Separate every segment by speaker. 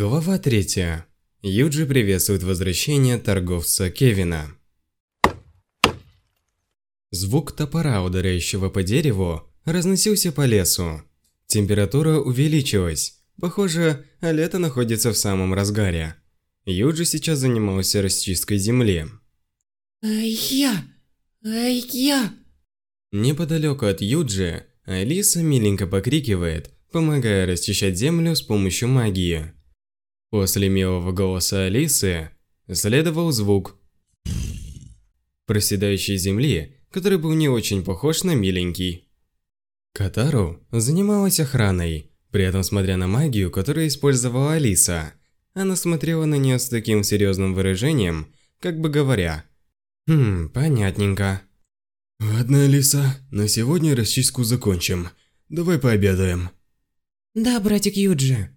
Speaker 1: Глава 3. Юджи приветствует возвращение торговца Кевина. Звук топора, ударяющего по дереву, разносился по лесу. Температура увеличилась. Похоже, лето находится в самом разгаре. Юджи сейчас занимался расчисткой земли.
Speaker 2: Ай-я! Ай-я!
Speaker 1: Неподалеку от Юджи Алиса миленько покрикивает, помогая расчищать землю с помощью магии. После милого голоса Алисы следовал звук проседающей земли, который был не очень похож на миленький. Катару занималась охраной, при этом смотря на магию, которую использовала Алиса. Она смотрела на нее с таким серьезным выражением, как бы говоря «Хм, понятненько».
Speaker 3: «Ладно, Алиса, на сегодня расчистку закончим. Давай пообедаем».
Speaker 2: Да, братик Юджи.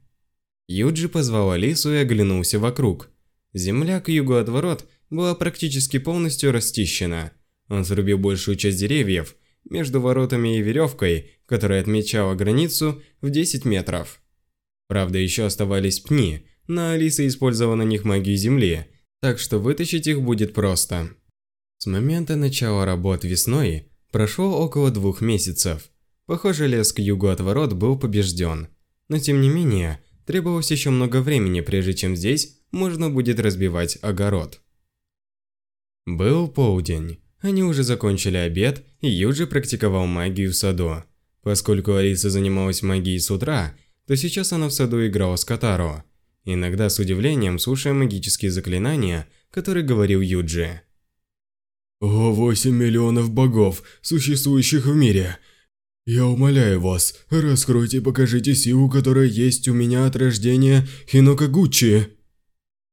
Speaker 1: Юджи позвал Алису и оглянулся вокруг. Земля к югу от ворот была практически полностью расчищена. Он срубил большую часть деревьев между воротами и веревкой, которая отмечала границу в 10 метров. Правда, еще оставались пни, но Алиса использовала на них магию земли, так что вытащить их будет просто. С момента начала работ весной прошло около двух месяцев. Похоже, лес к югу от ворот был побежден. Но тем не менее, требовалось еще много времени, прежде чем здесь можно будет разбивать огород. Был полдень. Они уже закончили обед, и Юджи практиковал магию в саду. Поскольку Алиса занималась магией с утра, то сейчас она в саду играла с Катаро. Иногда с удивлением слушая магические заклинания, которые говорил Юджи.
Speaker 3: «О, 8 миллионов богов, существующих в мире! Я умоляю вас, раскройте и покажите силу, которая есть у меня от рождения Хинокагучи!»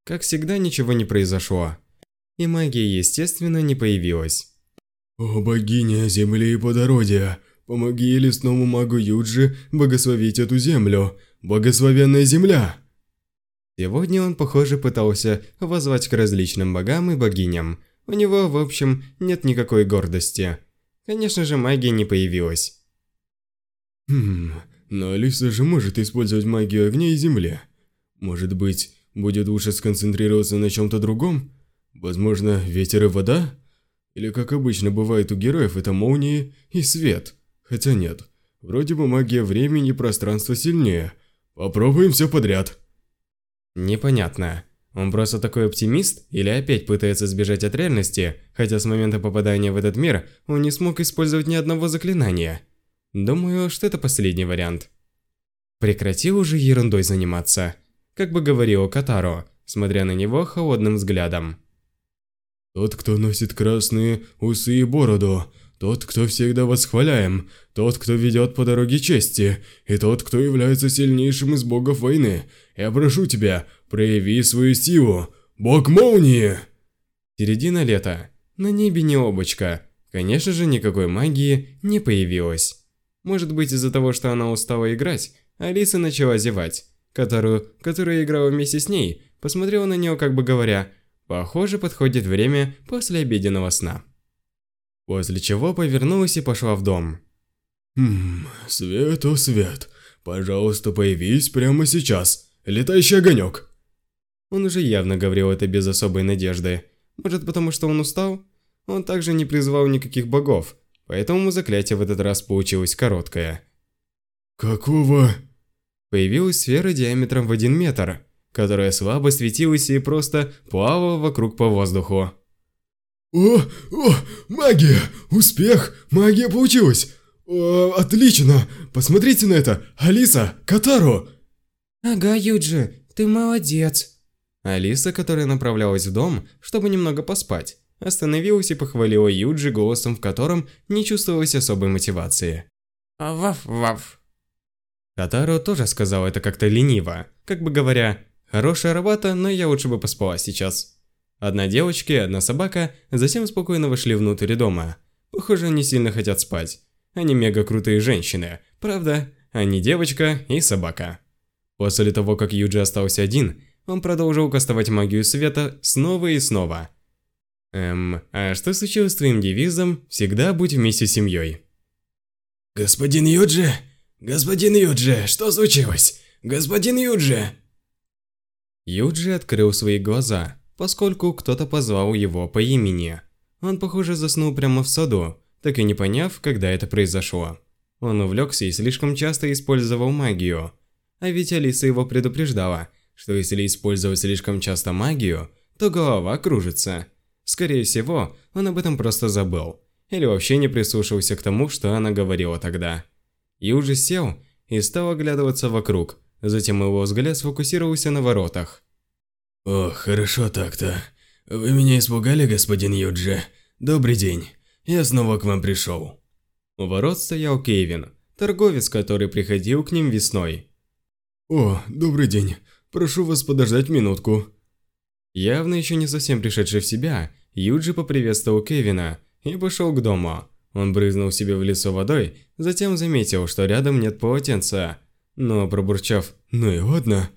Speaker 1: Как всегда, ничего не произошло. И магия, естественно, не появилась.
Speaker 3: «О, богиня земли и плодородия, помоги лесному магу Юджи благословить эту землю! Благословенная земля!»
Speaker 1: Сегодня он, похоже, пытался воззвать к различным богам и богиням. У него, в общем, нет никакой гордости. Конечно же, магия не появилась.
Speaker 3: Хм, но Алиса же может использовать магию огня и земли. Может быть, будет лучше сконцентрироваться на чем-то другом? Возможно, ветер и вода? Или как обычно бывает у героев, это молнии и свет? Хотя нет, вроде бы магия времени и пространства сильнее. Попробуем все подряд.
Speaker 1: Непонятно. Он просто такой оптимист или опять пытается сбежать от реальности, хотя с момента попадания в этот мир он не смог использовать ни одного заклинания? Думаю, что это последний вариант. Прекрати уже ерундой заниматься, как бы говорил Катаро, смотря на него холодным взглядом.
Speaker 3: Тот, кто носит красные усы и бороду, тот, кто всегда восхваляем, тот, кто ведет по дороге чести, и тот, кто является сильнейшим из богов войны. Я прошу тебя, прояви свою силу, бог молнии!»
Speaker 1: Середина лета. На небе не облачко. Конечно же, никакой магии не появилось. Может быть из-за того, что она устала играть, Алиса начала зевать. Которую, которая играла вместе с ней, посмотрела на нее как бы говоря, похоже подходит время после обеденного сна. После чего повернулась и пошла в дом.
Speaker 3: «Хм, свет, о свет, пожалуйста появись прямо сейчас, летающий огонек!»
Speaker 1: Он уже явно говорил это без особой надежды. Может потому что он устал? Он также не призвал никаких богов, поэтому заклятие в этот раз получилось короткое.
Speaker 3: «Какого?»
Speaker 1: Появилась сфера диаметром в один метр, которая слабо светилась и просто плавала вокруг по воздуху.
Speaker 3: «О, о, магия! Успех! Магия получилась! О, отлично! Посмотрите на это! Алиса, Катару!»
Speaker 2: Ага, Юджи, ты молодец.
Speaker 1: Алиса, которая направлялась в дом, чтобы немного поспать, остановилась и похвалила Юджи голосом, в котором не чувствовалось особой мотивации.
Speaker 2: Ваф-ваф.
Speaker 1: Катаро тоже сказал это как-то лениво, как бы говоря, «Хорошая работа, но я лучше бы поспала сейчас». Одна девочка и одна собака затем спокойно вошли внутрь дома. Похоже, они сильно хотят спать. Они мега крутые женщины, правда? Они девочка и собака. После того, как Юджи остался один, он продолжил кастовать магию света снова и снова – Эм, а что случилось с твоим девизом «Всегда будь вместе с семьей»?
Speaker 3: «Господин Юджи? Господин Юджи, что случилось? Господин Юджи!»
Speaker 1: Юджи открыл свои глаза, поскольку кто-то позвал его по имени. Он, похоже, заснул прямо в саду, так и не поняв, когда это произошло. Он увлекся и слишком часто использовал магию. А ведь Алиса его предупреждала, что если использовать слишком часто магию, то голова кружится. Скорее всего, он об этом просто забыл. Или вообще не прислушался к тому, что она говорила тогда. Юджи сел и стал оглядываться вокруг, затем его взгляд сфокусировался на воротах.
Speaker 3: О, хорошо так-то. Вы меня испугали, господин Юджи? Добрый день. Я снова к вам пришел.
Speaker 1: У ворот стоял Кевин, торговец, который приходил к ним весной.
Speaker 3: О, добрый день. Прошу вас подождать минутку.
Speaker 1: Явно еще не совсем пришедший в себя, Юджи поприветствовал Кевина и пошел к дому. Он брызнул себе в лицо водой, затем заметил, что рядом нет полотенца. Но пробурчав «ну и ладно»,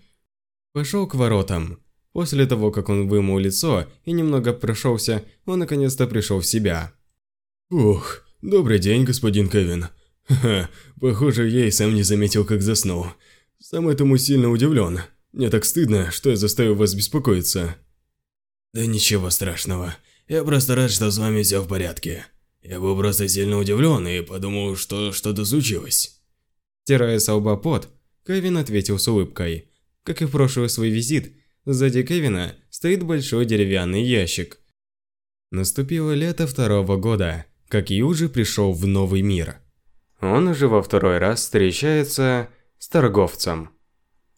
Speaker 1: пошел к воротам. После того, как он вымыл лицо и немного прошелся, он наконец-то пришел в себя.
Speaker 3: Ух, добрый день, господин Кевин. Ха, похоже, я и сам не заметил, как заснул. Сам этому сильно удивлен. Мне так стыдно, что я заставил вас беспокоиться. Да ничего страшного. Я просто рад, что с вами все в порядке. Я был просто сильно удивлен и подумал, что что-то случилось.
Speaker 1: Стирая с лба пот, Кевин ответил с улыбкой. Как и в прошлый свой визит, сзади Кевина стоит большой деревянный ящик. Наступило лето второго года, как Юджи пришел в новый мир. Он уже во второй раз встречается с торговцем.